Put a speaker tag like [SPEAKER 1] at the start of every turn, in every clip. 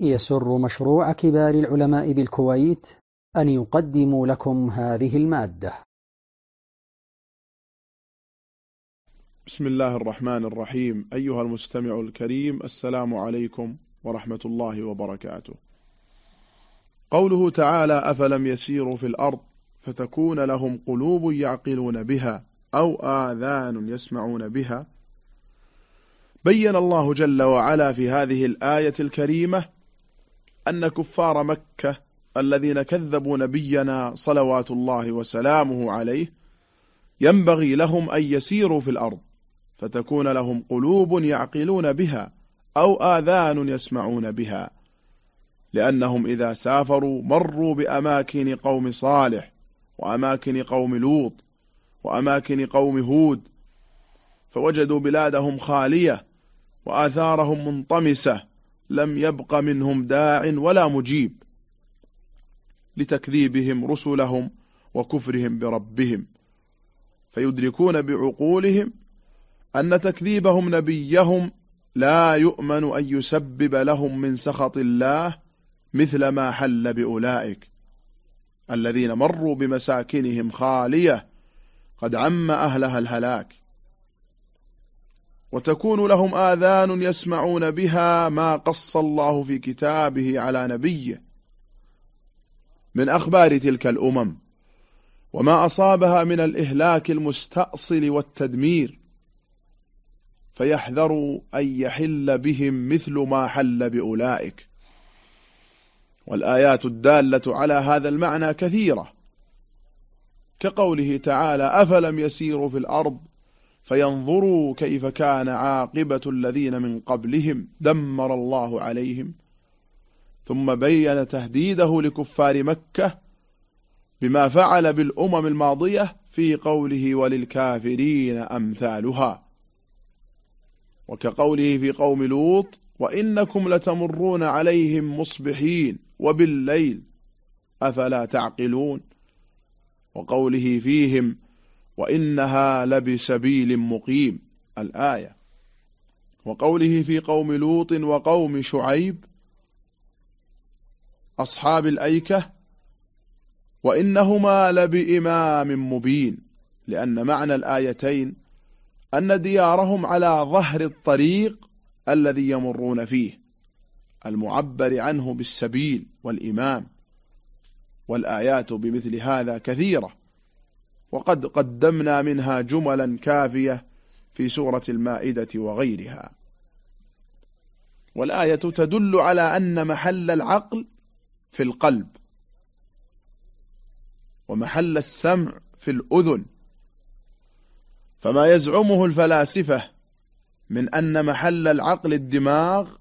[SPEAKER 1] يسر مشروع كبار العلماء بالكويت أن يقدم لكم هذه المادة.
[SPEAKER 2] بسم الله الرحمن الرحيم. أيها المستمع الكريم السلام عليكم ورحمة الله وبركاته. قوله تعالى أفلم يسيروا في الأرض فتكون لهم قلوب يعقلون بها أو آذان يسمعون بها؟ بين الله جل وعلا في هذه الآية الكريمة أن كفار مكة الذين كذبوا نبينا صلوات الله وسلامه عليه ينبغي لهم أن يسيروا في الأرض فتكون لهم قلوب يعقلون بها أو آذان يسمعون بها لأنهم إذا سافروا مروا بأماكن قوم صالح وأماكن قوم لوط وأماكن قوم هود فوجدوا بلادهم خالية وآثارهم منطمسة لم يبق منهم داع ولا مجيب لتكذيبهم رسلهم وكفرهم بربهم. فيدركون بعقولهم أن تكذيبهم نبيهم لا يؤمن أن يسبب لهم من سخط الله مثل ما حل بأولئك الذين مروا بمساكنهم خالية. قد عم أهلها الهلاك. وتكون لهم آذان يسمعون بها ما قص الله في كتابه على نبيه من أخبار تلك الأمم وما أصابها من الإهلاك المستأصل والتدمير فيحذروا أن يحل بهم مثل ما حل بأولئك. والآيات الدالة على هذا المعنى كثيرة كقوله تعالى أفلم يسيروا في الأرض فينظروا كيف كان عاقبة الذين من قبلهم دمر الله عليهم. ثم بين تهديده لكفار مكة بما فعل بالأمم الماضية في قوله وللكافرين أمثالها. وكقوله في قوم لوط وإنكم لتمرون عليهم مصبحين وبالليل أفلا تعقلون؟ وقوله فيهم وإنها لبسبيل مقيم الآية. وقوله في قوم لوط وقوم شعيب أصحاب الأيكة وإنهما لبإمام مبين لأن معنى الآيتين أن ديارهم على ظهر الطريق الذي يمرون فيه المعبر عنه بالسبيل والإمام والآيات بمثل هذا كثيرة. وقد قدمنا منها جملا كافية في سورة المائدة وغيرها. والآية تدل على أن محل العقل في القلب ومحل السمع في الأذن. فما يزعمه الفلاسفة من أن محل العقل الدماغ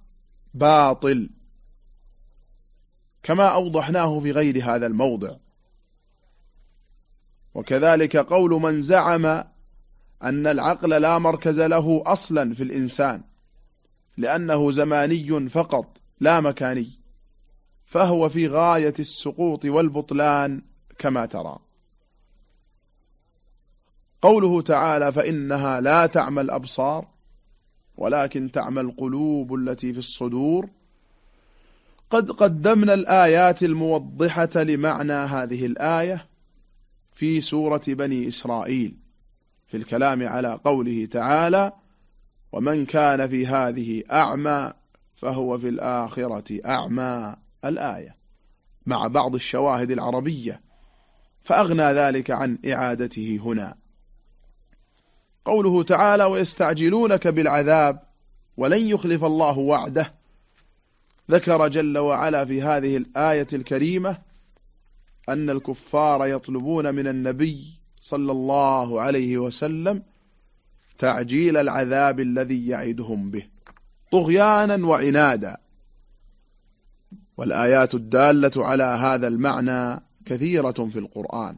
[SPEAKER 2] باطل كما أوضحناه في غير هذا الموضع. وكذلك قول من زعم أن العقل لا مركز له أصلا في الإنسان لأنه زماني فقط لا مكاني فهو في غاية السقوط والبطلان كما ترى. قوله تعالى فإنها لا تعمى الأبصار ولكن تعمى القلوب التي في الصدور. قد قدمنا الآيات الموضحة لمعنى هذه الآية في سورة بني إسرائيل في الكلام على قوله تعالى ومن كان في هذه أعمى فهو في الآخرة أعمى الآية مع بعض الشواهد العربية فأغنى ذلك عن إعادته هنا. قوله تعالى ويستعجلونك بالعذاب ولن يخلف الله وعده ذكر جل وعلا في هذه الآية الكريمة أن الكفار يطلبون من النبي صلى الله عليه وسلم تعجيل العذاب الذي يعدهم به طغيانا وعنادا والآيات الدالة على هذا المعنى كثيرة في القرآن.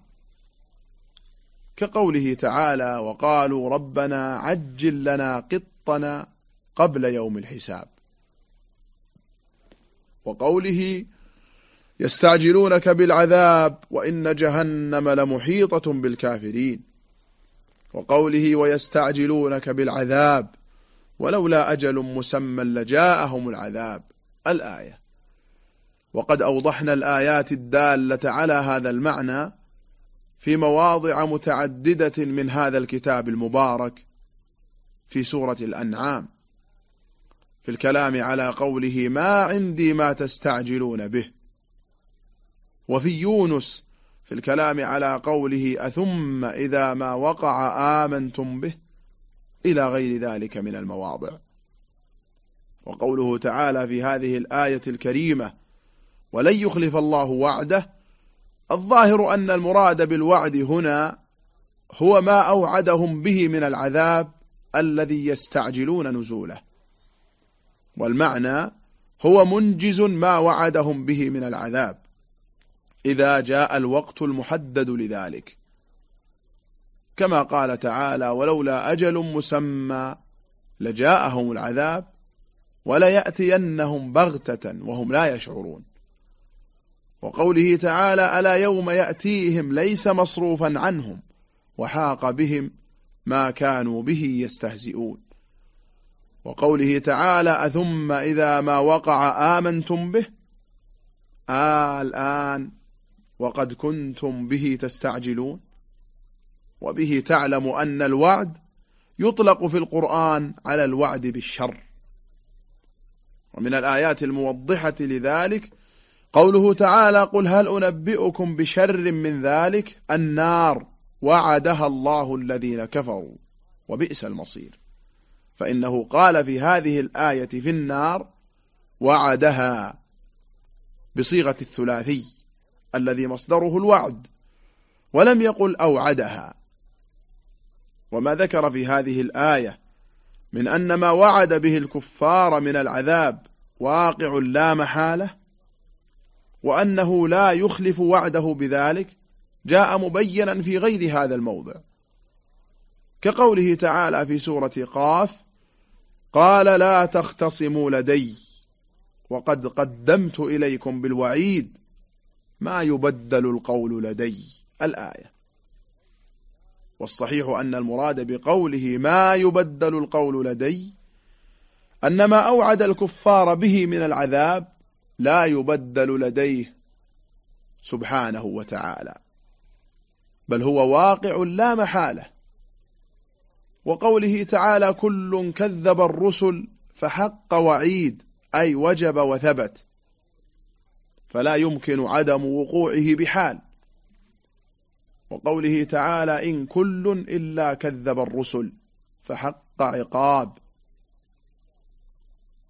[SPEAKER 2] كقوله تعالى وقالوا ربنا عجل لنا قطنا قبل يوم الحساب وقوله يستعجلونك بالعذاب وإن جهنم لمحيطة بالكافرين. وقوله ويستعجلونك بالعذاب ولولا أجل مسمى لجاءهم العذاب. الآية. وقد أوضحنا الآيات الدالة على هذا المعنى في مواضع متعددة من هذا الكتاب المبارك في سورة الأنعام. في الكلام على قوله ما عندي ما تستعجلون به. وفي يونس في الكلام على قوله أثم إذا ما وقع آمنتم به إلى غير ذلك من المواضع. وقوله تعالى في هذه الآية الكريمة ولن يخلف الله وعده الظاهر أن المراد بالوعد هنا هو ما أوعدهم به من العذاب الذي يستعجلون نزوله. والمعنى هو منجز ما وعدهم به من العذاب. إذا جاء الوقت المحدد لذلك. كما قال تعالى ولولا أجل مسمى لجاءهم العذاب وليأتينهم بغتة وهم لا يشعرون. وقوله تعالى ألا يوم يأتيهم ليس مصروفا عنهم وحاق بهم ما كانوا به يستهزئون. وقوله تعالى أثم إذا ما وقع آمنتم به؟ آه الآن وقد كنتم به تستعجلون. وبه تعلم أن الوعد يطلق في القرآن على الوعد بالشر. ومن الآيات الموضحة لذلك قوله تعالى قل هل أنبئكم بشر من ذلك؟ النار. وعدها الله الذين كفروا. وبئس المصير. فإنه قال في هذه الآية في النار وعدها بصيغة الثلاثي. الذي مصدره الوعد ولم يقل أوعدها. وما ذكر في هذه الآية من أن ما وعد به الكفار من العذاب واقع لا محالة وأنه لا يخلف وعده بذلك جاء مبينا في غير هذا الموضع. كقوله تعالى في سورة قاف قال لا تختصموا لدي وقد قدمت إليكم بالوعيد. ما يبدل القول لدي؟ الآية. والصحيح أن المراد بقوله ما يبدل القول لدي أن ما أوعد الكفار به من العذاب لا يبدل لديه سبحانه وتعالى بل هو واقع لا محالة. وقوله تعالى كل كذب الرسل فحق وعيد أي وجب وثبت. فلا يمكن عدم وقوعه بحال. وقوله تعالى إن كل إلا كذب الرسل فحق عقاب.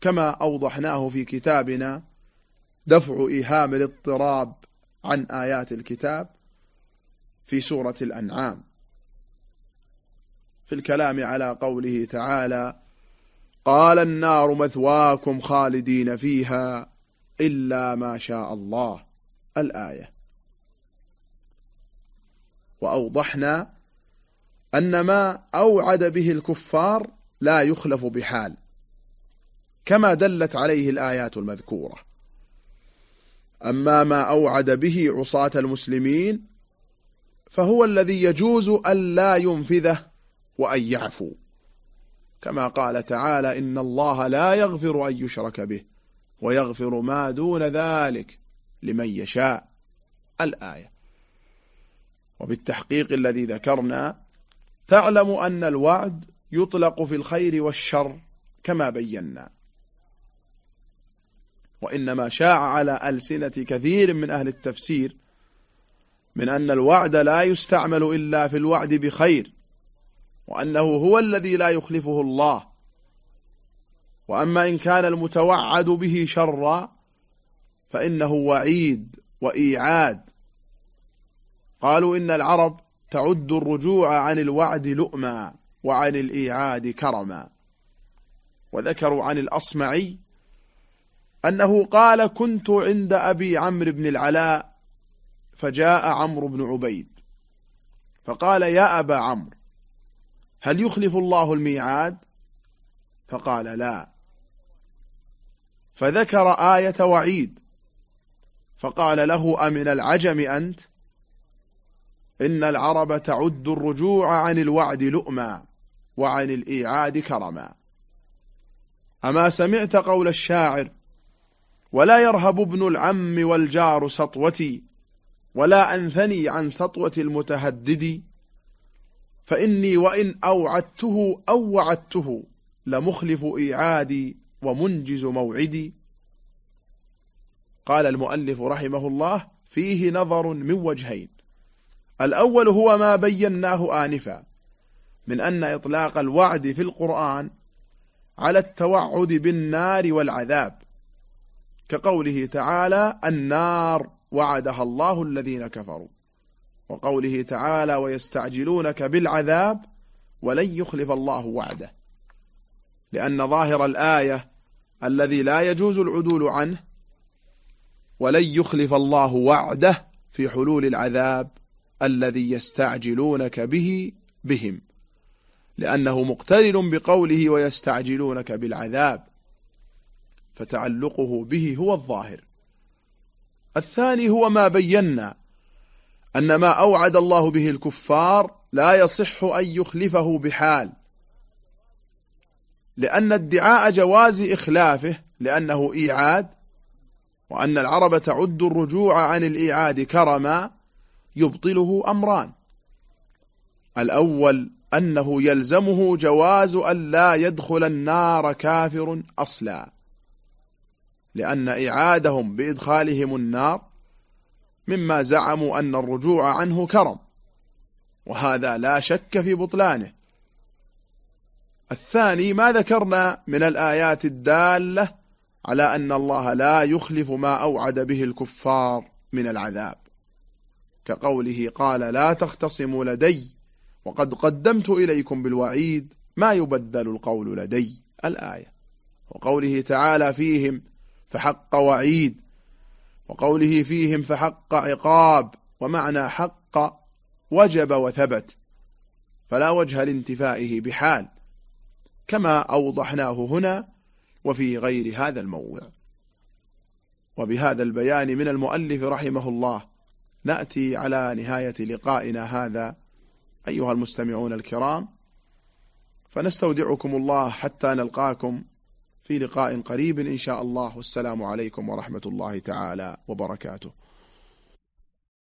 [SPEAKER 2] كما أوضحناه في كتابنا دفع إيهام الاضطراب عن آيات الكتاب في سورة الأنعام. في الكلام على قوله تعالى قال النار مثواكم خالدين فيها إلا ما شاء الله. الآية. وأوضحنا أن ما أوعد به الكفار لا يخلف بحال. كما دلت عليه الآيات المذكورة. أما ما أوعد به عصاة المسلمين فهو الذي يجوز أن لا ينفذه وأن يعفو. كما قال تعالى إن الله لا يغفر أن يشرك به. ويغفر ما دون ذلك لمن يشاء. الآية. وبالتحقيق الذي ذكرنا تعلم أن الوعد يطلق في الخير والشر كما بينا. وإنما شاع على ألسنة كثير من أهل التفسير من أن الوعد لا يستعمل إلا في الوعد بخير وأنه هو الذي لا يخلفه الله. وأما إن كان المتوعد به شرا فإنه وعيد وإيعاد. قالوا إن العرب تعد الرجوع عن الوعد لؤما وعن الإيعاد كرما. وذكروا عن الأصمعي أنه قال كنت عند أبي عمرو بن العلاء فجاء عمرو بن عبيد. فقال يا أبا عمرو هل يخلف الله الميعاد؟ فقال لا. فذكر آية وعيد. فقال له أمن العجم أنت؟ إن العرب تعد الرجوع عن الوعد لؤما وعن الإيعاد كرما. أما سمعت قول الشاعر ولا يرهب ابن العم والجار سطوتي ولا أنثني عن سطوة المتهدد فإني وإن أوعدته أو وعدته لمخلف إيعادي ومنجز موعدي. قال المؤلف رحمه الله فيه نظر من وجهين. الأول هو ما بيناه آنفا من أن إطلاق الوعد في القرآن على التوعد بالنار والعذاب كقوله تعالى النار وعدها الله الذين كفروا. وقوله تعالى ويستعجلونك بالعذاب ولن يخلف الله وعده. لأن ظاهر الآية الذي لا يجوز العدول عنه ولن يخلف الله وعده في حلول العذاب الذي يستعجلونك به بهم لأنه مقترن بقوله ويستعجلونك بالعذاب فتعلقه به هو الظاهر. الثاني هو ما بينا أن ما أوعد الله به الكفار لا يصح أن يخلفه بحال لأن ادعاء جواز إخلافه لأنه إيعاد وأن العرب تعد الرجوع عن الإيعاد كرما يبطله أمران. الأول أنه يلزمه جواز أن لا يدخل النار كافر أصلا لأن إعادهم بإدخالهم النار مما زعموا أن الرجوع عنه كرم وهذا لا شك في بطلانه. الثاني ما ذكرنا من الآيات الدالة على أن الله لا يخلف ما أوعد به الكفار من العذاب. كقوله قال لا تختصموا لدي وقد قدمت إليكم بالوعيد ما يبدل القول لدي الآية. وقوله تعالى فيهم فحق وعيد وقوله فيهم فحق عقاب ومعنى حق وجب وثبت فلا وجه لانتفائه بحال. كما أوضحناه هنا وفي غير هذا الموضع. وبهذا البيان من المؤلف رحمه الله نأتي على نهاية لقائنا هذا. أيها المستمعون الكرام فنستودعكم الله حتى نلقاكم في لقاء قريب إن شاء الله. والسلام عليكم ورحمة الله تعالى وبركاته.